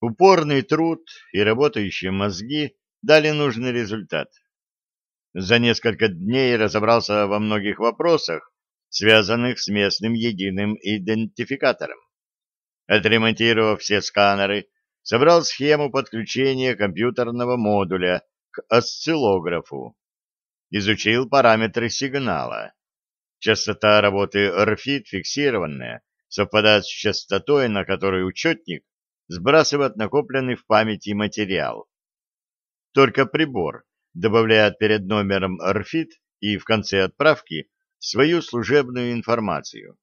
Упорный труд и работающие мозги дали нужный результат. За несколько дней разобрался во многих вопросах, связанных с местным единым идентификатором. Отремонтировав все сканеры, собрал схему подключения компьютерного модуля к осциллографу. Изучил параметры сигнала. Частота работы РФИД фиксированная, совпадает с частотой, на которой учетник сбрасывает накопленный в памяти материал. Только прибор добавляет перед номером РФИД и в конце отправки свою служебную информацию.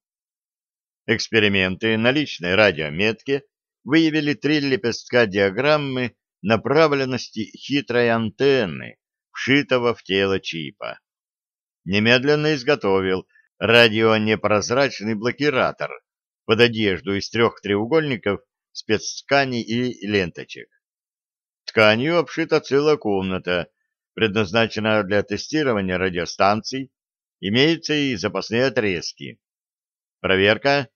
Эксперименты на личной радиометке выявили три лепестка диаграммы направленности хитрой антенны, вшитого в тело чипа. Немедленно изготовил радионепрозрачный блокиратор под одежду из трех треугольников спецтканей и ленточек. Тканью обшита целая комната, предназначенная для тестирования радиостанций, имеются и запасные отрезки. Проверка.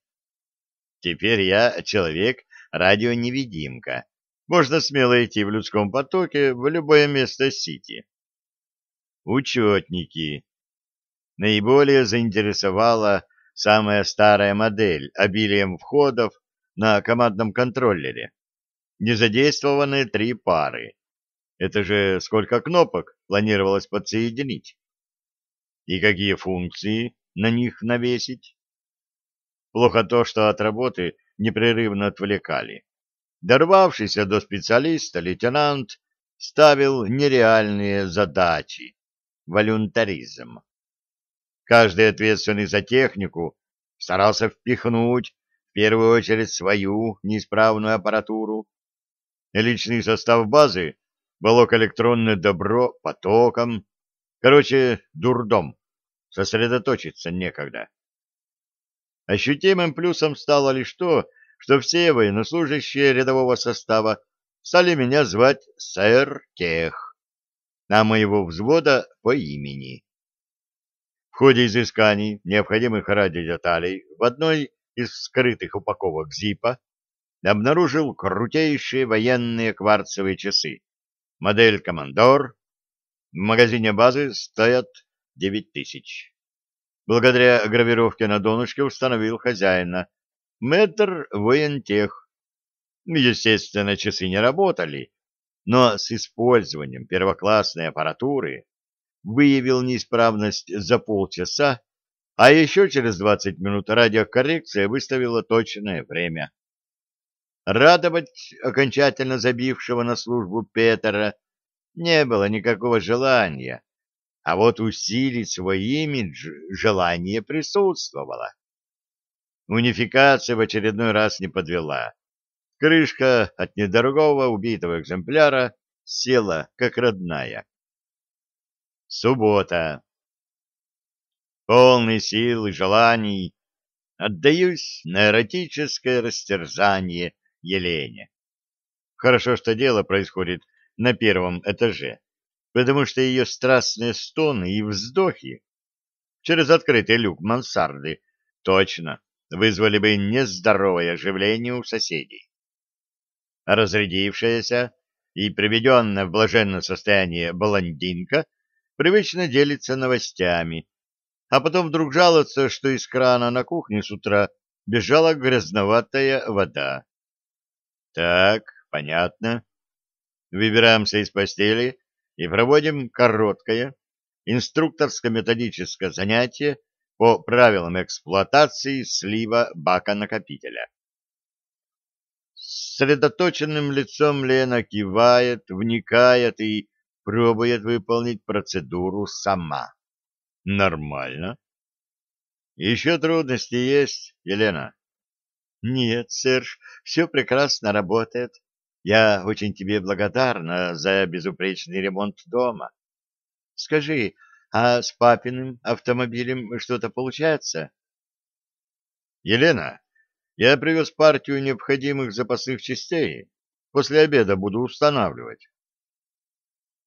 Теперь я человек радионевидимка. Можно смело идти в людском потоке в любое место Сити. Учетники. Наиболее заинтересовала самая старая модель обилием входов на командном контроллере. Незадействованные три пары. Это же сколько кнопок планировалось подсоединить? И какие функции на них навесить? Плохо то, что от работы непрерывно отвлекали. Дорвавшийся до специалиста лейтенант ставил нереальные задачи. Волюнтаризм. Каждый ответственный за технику старался впихнуть в первую очередь свою неисправную аппаратуру. Личный состав базы волок электронное добро потоком. Короче, дурдом. Сосредоточиться некогда. Ощутимым плюсом стало лишь то, что все военнослужащие рядового состава стали меня звать сэр Тех, а моего взвода по имени. В ходе изысканий необходимых радиодеталей в одной из скрытых упаковок ЗИПа обнаружил крутейшие военные кварцевые часы. Модель «Командор». В магазине базы стоят 9 тысяч. Благодаря гравировке на донышке установил хозяина. Мэтр воентех. Естественно, часы не работали, но с использованием первоклассной аппаратуры выявил неисправность за полчаса, а еще через 20 минут радиокоррекция выставила точное время. Радовать окончательно забившего на службу Петера не было никакого желания, а вот усилить свой имидж желание присутствовало. Унификация в очередной раз не подвела. Крышка от недорогого убитого экземпляра села, как родная. Суббота. Полный сил и желаний отдаюсь на эротическое растерзание Елене. Хорошо, что дело происходит на первом этаже потому что ее страстные стоны и вздохи через открытый люк мансарды точно вызвали бы нездоровое оживление у соседей. разрядившаяся и приведенная в блаженное состояние блондинка привычно делится новостями, а потом вдруг жалуется, что из крана на кухне с утра бежала грязноватая вода. Так, понятно. Выбираемся из постели и проводим короткое инструкторско-методическое занятие по правилам эксплуатации слива бака-накопителя. Сосредоточенным лицом Лена кивает, вникает и пробует выполнить процедуру сама. Нормально. Еще трудности есть, Елена? Нет, Серж, все прекрасно работает. Я очень тебе благодарна за безупречный ремонт дома. Скажи, а с папиным автомобилем что-то получается? Елена, я привез партию необходимых запасных частей. После обеда буду устанавливать.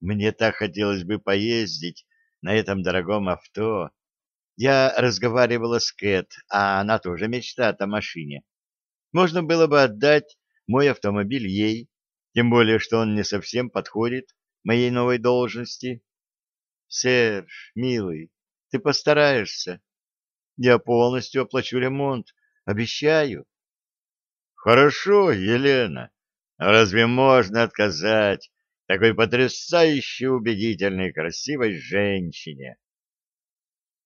Мне так хотелось бы поездить на этом дорогом авто. Я разговаривала с Кэт, а она тоже мечтает о машине. Можно было бы отдать мой автомобиль ей, тем более, что он не совсем подходит моей новой должности. Серж, милый, ты постараешься. Я полностью оплачу ремонт, обещаю. Хорошо, Елена. Разве можно отказать такой потрясающе убедительной красивой женщине?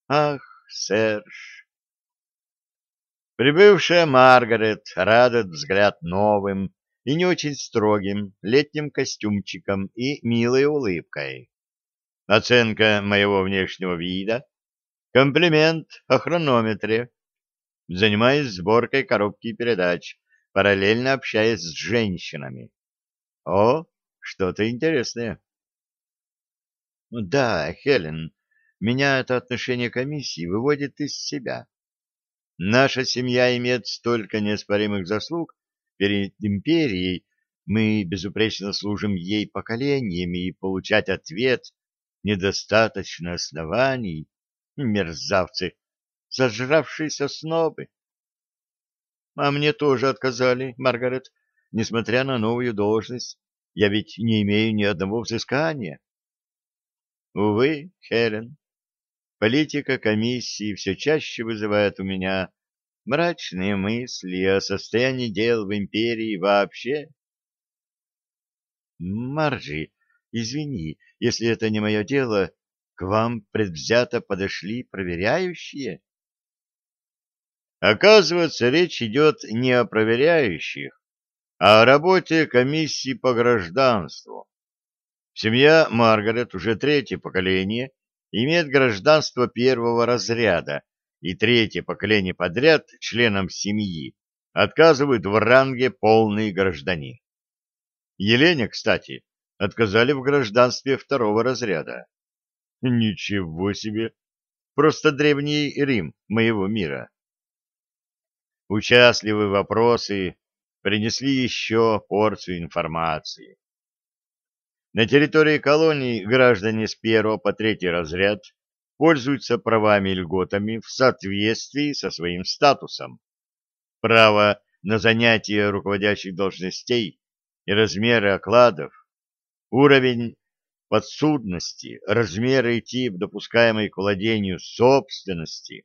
Ах, Серж! Прибывшая Маргарет радует взгляд новым и не очень строгим летним костюмчиком и милой улыбкой. Оценка моего внешнего вида, комплимент о хронометре. Занимаюсь сборкой коробки передач, параллельно общаясь с женщинами. О, что-то интересное. Да, Хелен, меня это отношение комиссии выводит из себя. Наша семья имеет столько неоспоримых заслуг перед империей, мы безупречно служим ей поколениями, и получать ответ недостаточно оснований, мерзавцы, зажравшиеся снобы. А мне тоже отказали, Маргарет, несмотря на новую должность. Я ведь не имею ни одного взыскания. Увы, Хелен, политика комиссии все чаще вызывает у меня мрачные мысли о состоянии дел в империи вообще. Маржи, извини, если это не мое дело, к вам предвзято подошли проверяющие? Оказывается, речь идет не о проверяющих, о работе комиссии по гражданству. Семья Маргарет уже третье поколение имеет гражданство первого разряда, и третье поколение подряд членам семьи отказывают в ранге полный гражданин. Елене, кстати, отказали в гражданстве второго разряда. Ничего себе! Просто древний Рим моего мира. Участливые вопросы принесли еще порцию информации. На территории колонии граждане с первого по третий разряд пользуются правами и льготами в соответствии со своим статусом. Право на занятие руководящих должностей и размеры окладов, уровень подсудности, размеры и тип допускаемой к владению собственности,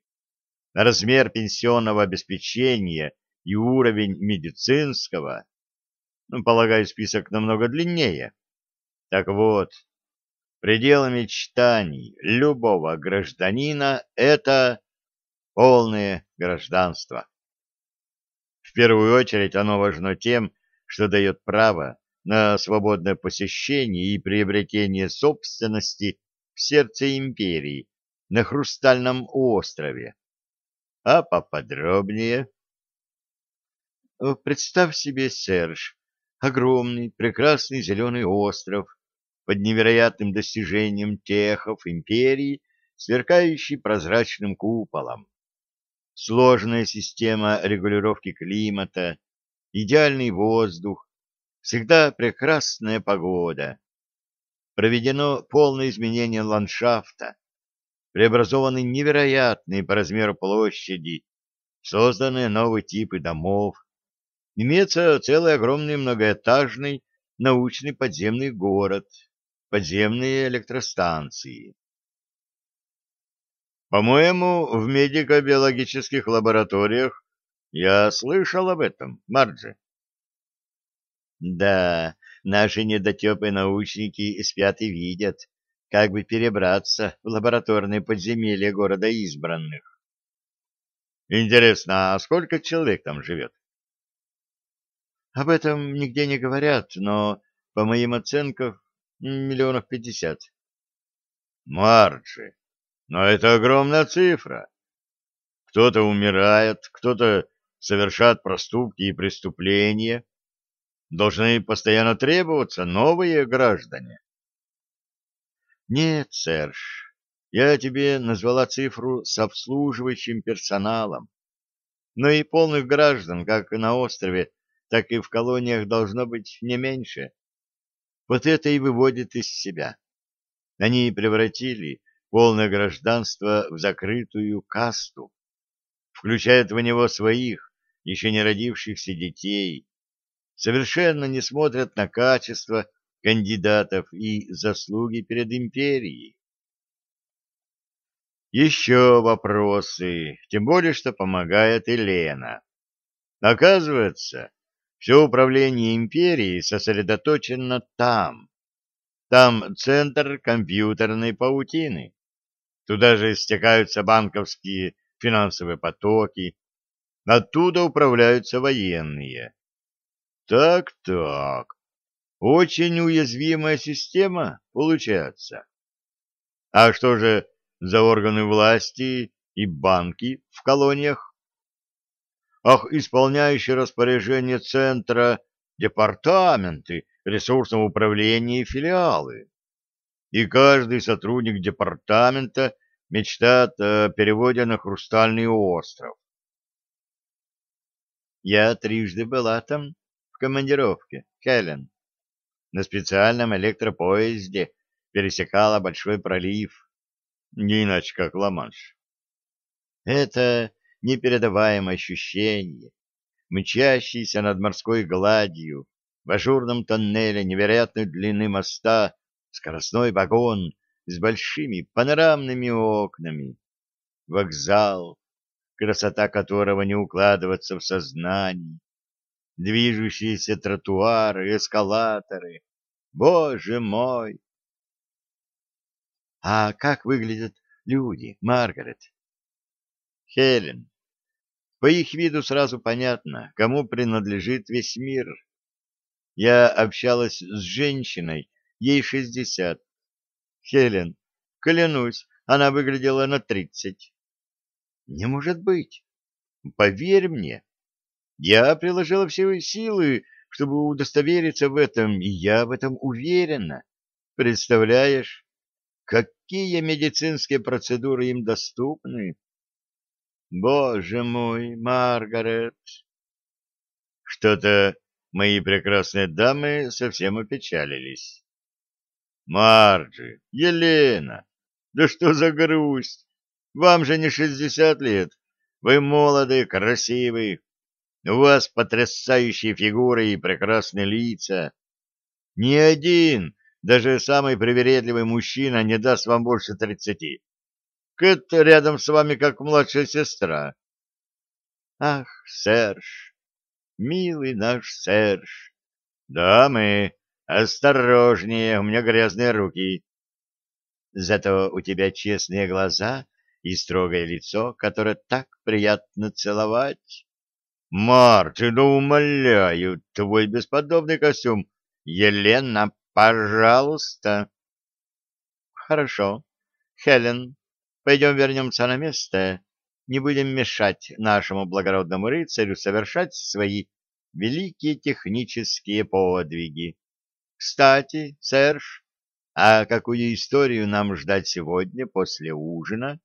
размер пенсионного обеспечения и уровень медицинского, ну, полагаю, список намного длиннее. Так вот, предел мечтаний любого гражданина — это полное гражданство. В первую очередь оно важно тем, что дает право на свободное посещение и приобретение собственности в сердце империи, на Хрустальном острове. А поподробнее? Представь себе, Серж, огромный, прекрасный зеленый остров под невероятным достижением техов империи, сверкающий прозрачным куполом. Сложная система регулировки климата, идеальный воздух, всегда прекрасная погода. Проведено полное изменение ландшафта, преобразованы невероятные по размеру площади, созданы новые типы домов, имеется целый огромный многоэтажный научный подземный город, подземные электростанции. По-моему, в медико-биологических лабораториях я слышал об этом, Марджи. Да, наши недотепы-научники спят и видят, как бы перебраться в лабораторные подземелья города избранных. Интересно, а сколько человек там живет? Об этом нигде не говорят, но, по моим оценкам, миллионов пятьдесят. Марджи, но это огромная цифра. Кто-то умирает, кто-то совершат проступки и преступления, должны постоянно требоваться новые граждане. Нет, Серж, я тебе назвала цифру с обслуживающим персоналом. Но и полных граждан, как на острове, так и в колониях должно быть не меньше. Вот это и выводит из себя. Они превратили полное гражданство в закрытую касту включает в него своих, еще не родившихся детей, совершенно не смотрят на качество кандидатов и заслуги перед империей. Еще вопросы, тем более, что помогает Елена. Оказывается, все управление империей сосредоточено там. Там центр компьютерной паутины. Туда же стекаются банковские финансовые потоки. Оттуда управляются военные. Так-так. Очень уязвимая система получается. А что же за органы власти и банки в колониях? Ах, исполняющие распоряжение центра департаменты ресурсного управления и филиалы. И каждый сотрудник департамента мечтает о переводе на Хрустальный остров. Я трижды была там, в командировке, Хелен на специальном электропоезде пересекала Большой пролив, не иначе как Ла-Манш. Это непередаваемое ощущение, мчащийся над морской гладью, в ажурном тоннеле невероятной длины моста, скоростной вагон с большими панорамными окнами, вокзал, красота которого не укладывается в сознании, движущиеся тротуары, эскалаторы. Боже мой! А как выглядят люди, Маргарет? Хелен. По их виду сразу понятно, кому принадлежит весь мир. Я общалась с женщиной, ей шестьдесят. Хелен, клянусь, она выглядела на тридцать. Не может быть. Поверь мне, я приложила все силы, чтобы удостовериться в этом, и я в этом уверена. Представляешь, какие медицинские процедуры им доступны? Боже мой, Маргарет! Что-то мои прекрасные дамы совсем опечалились. Марджи, Елена, да что за грусть? Вам же не шестьдесят лет. Вы молодые, красивые, у вас потрясающие фигуры и прекрасные лица. Ни один, даже самый привередливый мужчина не даст вам больше тридцати. Кэт рядом с вами как младшая сестра. Ах, Серж, милый наш Серж. Дамы, осторожнее, у меня грязные руки. Зато у тебя честные глаза и строгое лицо, которое так приятно целовать. Марти, ну умоляю, твой бесподобный костюм. Елена, пожалуйста. Хорошо. Хелен, пойдем вернемся на место. Не будем мешать нашему благородному рыцарю совершать свои великие технические подвиги. Кстати, Серж, а какую историю нам ждать сегодня после ужина?